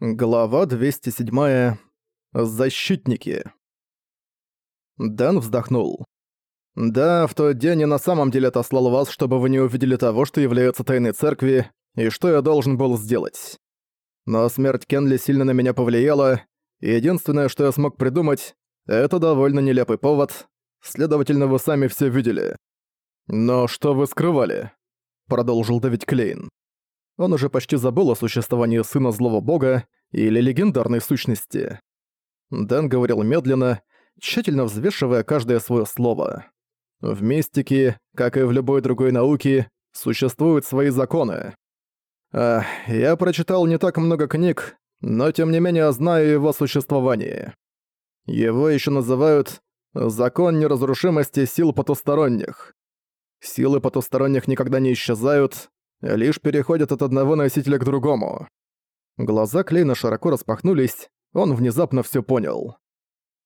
Глава 207. Защитники. Дэн вздохнул. «Да, в тот день я на самом деле отослал вас, чтобы вы не увидели того, что является тайной церкви, и что я должен был сделать. Но смерть Кенли сильно на меня повлияла, и единственное, что я смог придумать, это довольно нелепый повод, следовательно, вы сами все видели. Но что вы скрывали?» Продолжил давить Клейн. Он уже почти забыл о существовании сына злого бога или легендарной сущности. Дэн говорил медленно, тщательно взвешивая каждое свое слово. В мистике, как и в любой другой науке, существуют свои законы. А, я прочитал не так много книг, но тем не менее знаю его существование. Его еще называют «закон неразрушимости сил потусторонних». Силы потусторонних никогда не исчезают, лишь переходят от одного носителя к другому. Глаза Клейна широко распахнулись, он внезапно всё понял.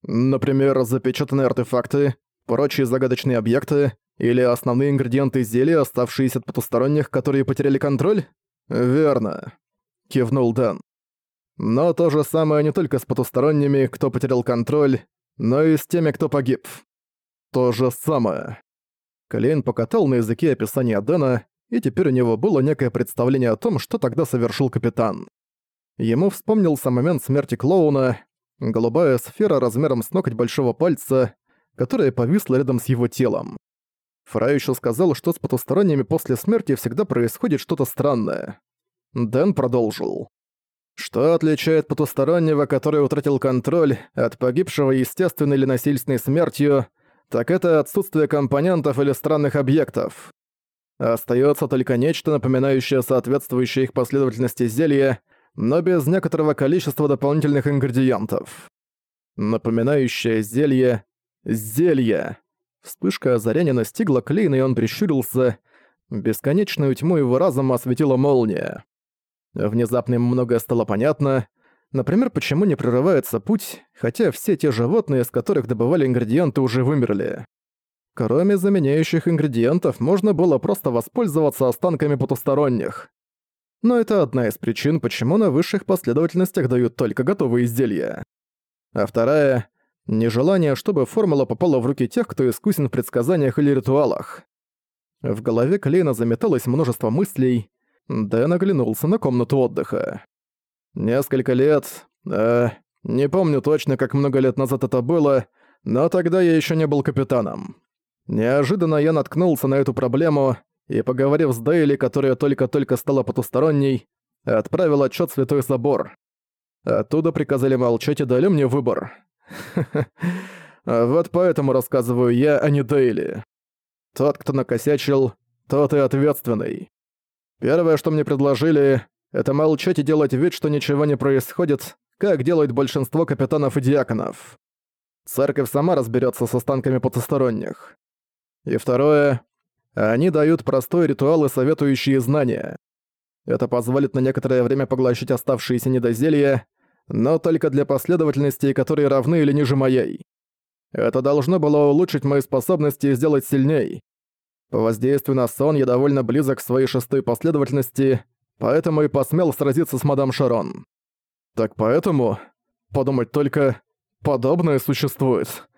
Например, запечатанные артефакты, прочие загадочные объекты или основные ингредиенты зелья, оставшиеся от потусторонних, которые потеряли контроль? Верно. Кивнул Дэн. Но то же самое не только с потусторонними, кто потерял контроль, но и с теми, кто погиб. То же самое. Клейн покатал на языке описание Дэна, и теперь у него было некое представление о том, что тогда совершил капитан. Ему вспомнился момент смерти клоуна, голубая сфера размером с ноготь большого пальца, которая повисла рядом с его телом. Фрай еще сказал, что с потусторонними после смерти всегда происходит что-то странное. Дэн продолжил. Что отличает потустороннего, который утратил контроль, от погибшего естественной или насильственной смертью, так это отсутствие компонентов или странных объектов. Остается только нечто, напоминающее соответствующее их последовательности зелья, но без некоторого количества дополнительных ингредиентов. Напоминающее зелье... Зелье! Вспышка озарения настигла Клейна, и он прищурился. Бесконечную тьму его разума осветила молния. Внезапно ему многое стало понятно. Например, почему не прерывается путь, хотя все те животные, из которых добывали ингредиенты, уже вымерли. Кроме заменяющих ингредиентов, можно было просто воспользоваться останками потусторонних. Но это одна из причин, почему на высших последовательностях дают только готовые изделия. А вторая — нежелание, чтобы формула попала в руки тех, кто искусен в предсказаниях или ритуалах. В голове Клейна заметалось множество мыслей, Дэн оглянулся на комнату отдыха. Несколько лет... Э, не помню точно, как много лет назад это было, но тогда я еще не был капитаном. Неожиданно я наткнулся на эту проблему и, поговорив с Дейли, которая только-только стала потусторонней, отправил отчет в Святой Собор. Оттуда приказали молчать и дали мне выбор. Вот поэтому рассказываю я, а не Дейли. Тот, кто накосячил, тот и ответственный. Первое, что мне предложили, это молчать и делать вид, что ничего не происходит, как делают большинство капитанов и диаконов. Церковь сама разберется с останками потусторонних. И второе, они дают простой ритуал и советующие знания. Это позволит на некоторое время поглощать оставшиеся недозелья, но только для последовательностей, которые равны или ниже моей. Это должно было улучшить мои способности и сделать сильней. По воздействию на сон я довольно близок к своей шестой последовательности, поэтому и посмел сразиться с мадам Шарон. Так поэтому, подумать только, подобное существует.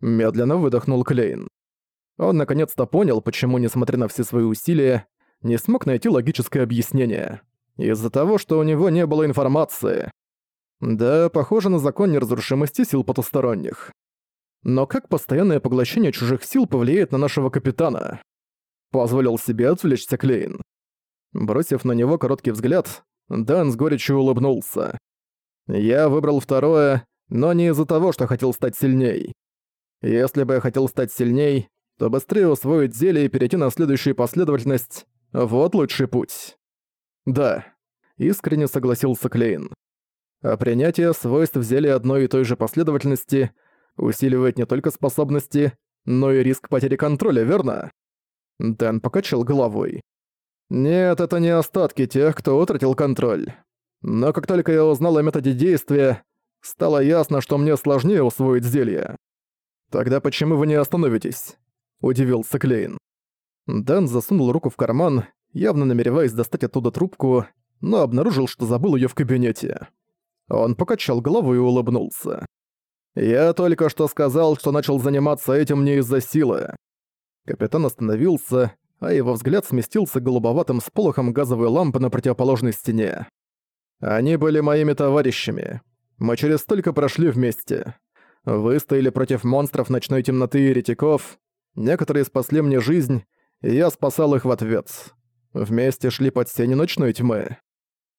Медленно выдохнул Клейн. Он наконец-то понял, почему, несмотря на все свои усилия, не смог найти логическое объяснение. Из-за того, что у него не было информации. Да, похоже на закон неразрушимости сил потусторонних. Но как постоянное поглощение чужих сил повлияет на нашего капитана? Позволил себе отвлечься Клейн. Бросив на него короткий взгляд, Дан с горечью улыбнулся. Я выбрал второе, но не из-за того, что хотел стать сильней. Если бы я хотел стать сильней, то быстрее усвоить зелье и перейти на следующую последовательность — вот лучший путь. Да, искренне согласился Клейн. А принятие свойств зелья одной и той же последовательности усиливает не только способности, но и риск потери контроля, верно? Дэн покачал головой. Нет, это не остатки тех, кто утратил контроль. Но как только я узнал о методе действия, стало ясно, что мне сложнее усвоить зелье. Тогда почему вы не остановитесь? — удивился Клейн. Дэн засунул руку в карман, явно намереваясь достать оттуда трубку, но обнаружил, что забыл её в кабинете. Он покачал головой и улыбнулся. «Я только что сказал, что начал заниматься этим не из-за силы». Капитан остановился, а его взгляд сместился голубоватым сполохам газовой лампы на противоположной стене. «Они были моими товарищами. Мы через столько прошли вместе. Выстояли против монстров ночной темноты и еретиков. Некоторые спасли мне жизнь, и я спасал их в ответ. Вместе шли под сени ночной тьмы.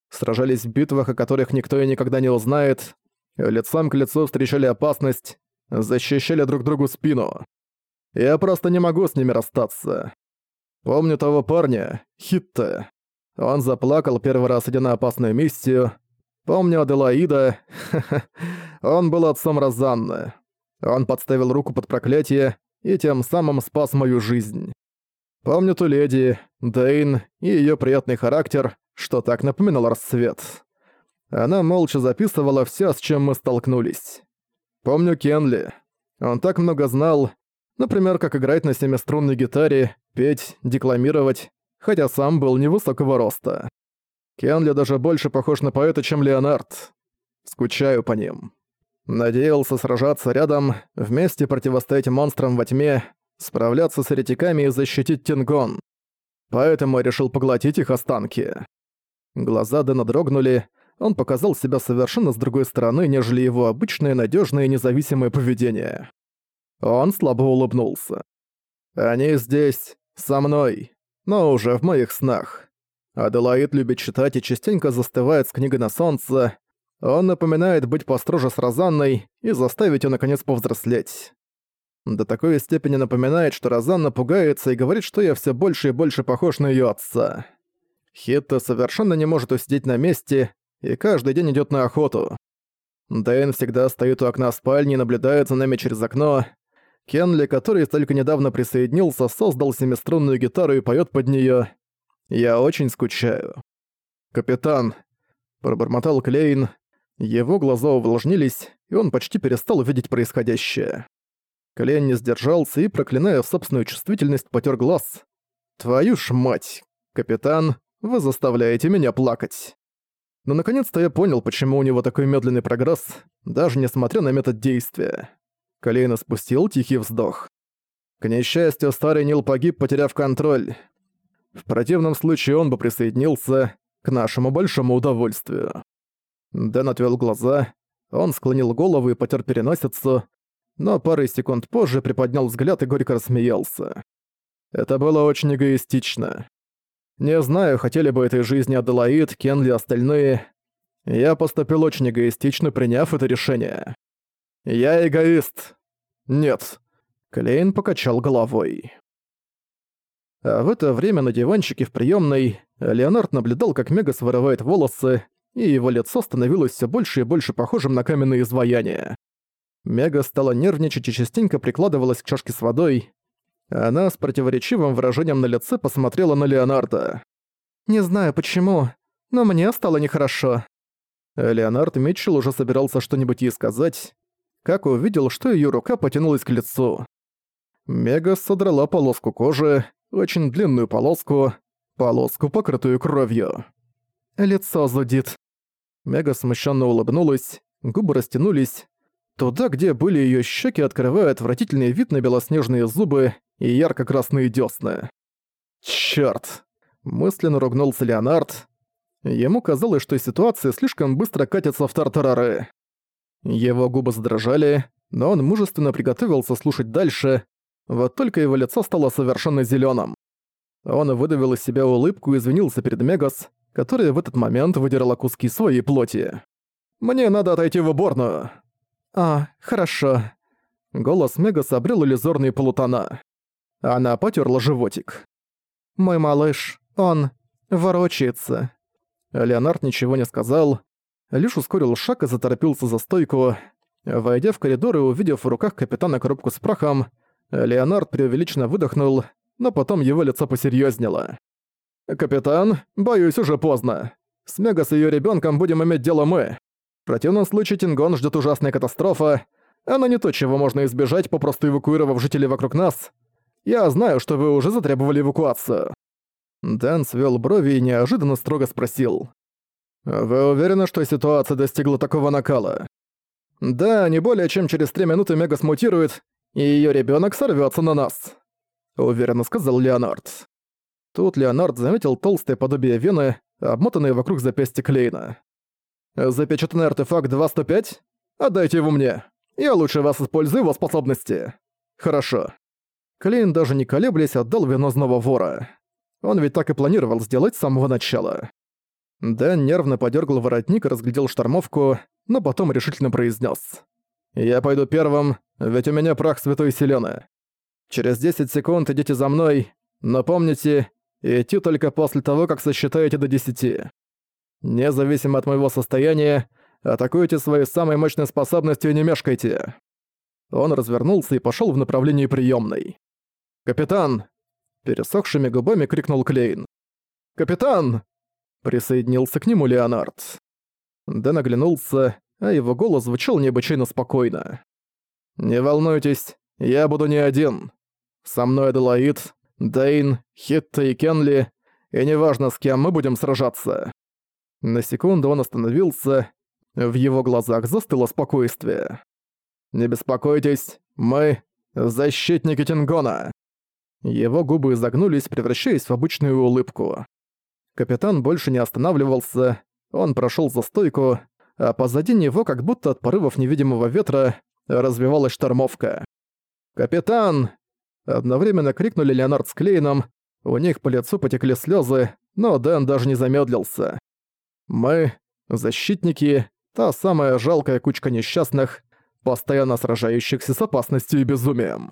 Сражались в битвах, о которых никто и никогда не узнает. Лицом к лицу встречали опасность, защищали друг другу спину. Я просто не могу с ними расстаться. Помню того парня, Хитта. Он заплакал первый раз, идя на опасную миссию. Помню Аделаида. Он был отцом Розанны. Он подставил руку под проклятие и тем самым спас мою жизнь. Помню ту леди, Дейн и её приятный характер, что так напоминал рассвет. Она молча записывала всё, с чем мы столкнулись. Помню Кенли. Он так много знал, например, как играть на семиструнной гитаре, петь, декламировать, хотя сам был невысокого роста. Кенли даже больше похож на поэта, чем Леонард. Скучаю по ним. Надеялся сражаться рядом, вместе противостоять монстрам во тьме, справляться с еретиками и защитить Тингон. Поэтому я решил поглотить их останки. Глаза Дэна дрогнули, он показал себя совершенно с другой стороны, нежели его обычное надежное независимое поведение. Он слабо улыбнулся. «Они здесь, со мной, но уже в моих снах. Аделаид любит читать и частенько застывает с книгой на солнце. Он напоминает быть построже с Розанной и заставить ее наконец повзрослеть. До такой степени напоминает, что Розанна пугается и говорит, что я все больше и больше похож на ее отца. Хитта совершенно не может усидеть на месте и каждый день идет на охоту. Дэйн всегда стоит у окна спальни и наблюдает за нами через окно. Кенли, который только недавно присоединился, создал семиструнную гитару и поет под нее. Я очень скучаю. «Капитан», — пробормотал Клейн, его глаза увлажнились, и он почти перестал видеть происходящее. Клейн не сдержался и, проклиная собственную чувствительность, потер глаз. «Твою ж мать! Капитан, вы заставляете меня плакать!» Но наконец-то я понял, почему у него такой медленный прогресс, даже несмотря на метод действия. Колейна спустил тихий вздох. К несчастью, старый Нил погиб, потеряв контроль. В противном случае он бы присоединился к нашему большому удовольствию. Дэн отвел глаза, он склонил голову и потер переносицу, но пару секунд позже приподнял взгляд и горько рассмеялся. Это было очень эгоистично. Не знаю, хотели бы этой жизни Аделаид, Кенли остальные. Я поступил очень эгоистично, приняв это решение. «Я эгоист». «Нет». Клейн покачал головой. А в это время на диванчике в приемной Леонард наблюдал, как Мегас вырывает волосы, и его лицо становилось все больше и больше похожим на каменные изваяния. Мега стала нервничать и частенько прикладывалась к чашке с водой. Она с противоречивым выражением на лице посмотрела на Леонарда. «Не знаю почему, но мне стало нехорошо». Леонард Митчелл уже собирался что-нибудь ей сказать, как увидел, что её рука потянулась к лицу. Мега содрала полоску кожи, очень длинную полоску, полоску, покрытую кровью. Лицо зудит. Мега смущенно улыбнулась, губы растянулись. Туда, где были ее щеки, открывая отвратительный вид на белоснежные зубы и ярко-красные десны. Черт! мысленно ругнулся Леонард. Ему казалось, что ситуация слишком быстро катится в тартарары. Его губы задрожали, но он мужественно приготовился слушать дальше, вот только его лицо стало совершенно зеленым. Он выдавил из себя улыбку и извинился перед Мегас, которая в этот момент выдирала куски своей плоти. «Мне надо отойти в уборную». «А, хорошо». Голос Мегас обрел иллюзорные полутона. Она потерла животик. «Мой малыш, он ворочается». Леонард ничего не сказал, лишь ускорил шаг и заторопился за стойку. Войдя в коридор и увидев в руках капитана коробку с прахом, Леонард преувеличенно выдохнул, но потом его лицо посерьезнело. «Капитан, боюсь, уже поздно. С Мегас и её ребёнком будем иметь дело мы. В противном случае Тингон ждёт ужасная катастрофа. Она не то, чего можно избежать, попросту эвакуировав жителей вокруг нас. Я знаю, что вы уже затребовали эвакуацию». Дэн свёл брови и неожиданно строго спросил. «Вы уверены, что ситуация достигла такого накала?» «Да, не более чем через три минуты Мега смутирует, и её ребёнок сорвётся на нас», — уверенно сказал Леонард. Тут Леонард заметил толстое подобие вены, обмотанное вокруг запястья Клейна. «Запечатанный артефакт 205? Отдайте его мне. Я лучше вас использую его способности». «Хорошо». Клейн даже не колеблясь отдал венозного вора. Он ведь так и планировал сделать с самого начала. Дэн нервно подергал воротник и разглядел штормовку, но потом решительно произнес: «Я пойду первым, ведь у меня прах святой Селены. Через 10 секунд идите за мной, но помните, идти только после того, как сосчитаете до 10. Независимо от моего состояния, атакуйте своей самой мощной способностью и не мешкайте». Он развернулся и пошёл в направлении приёмной. «Капитан!» – пересохшими губами крикнул Клейн. «Капитан!» – присоединился к нему Леонард. Дэн оглянулся, а его голос звучал необычайно спокойно. «Не волнуйтесь, я буду не один. Со мной Аделаид, Дейн, Хитта и Кенли, и неважно, с кем мы будем сражаться». На секунду он остановился, в его глазах застыло спокойствие. «Не беспокойтесь, мы — защитники Тингона!» Его губы изогнулись, превращаясь в обычную улыбку. Капитан больше не останавливался, он прошел за стойку, а позади него, как будто от порывов невидимого ветра, развивалась штормовка. «Капитан!» Одновременно крикнули Леонард с Клейном, у них по лицу потекли слезы, но Дэн даже не замедлился. «Мы — защитники, та самая жалкая кучка несчастных, постоянно сражающихся с опасностью и безумием».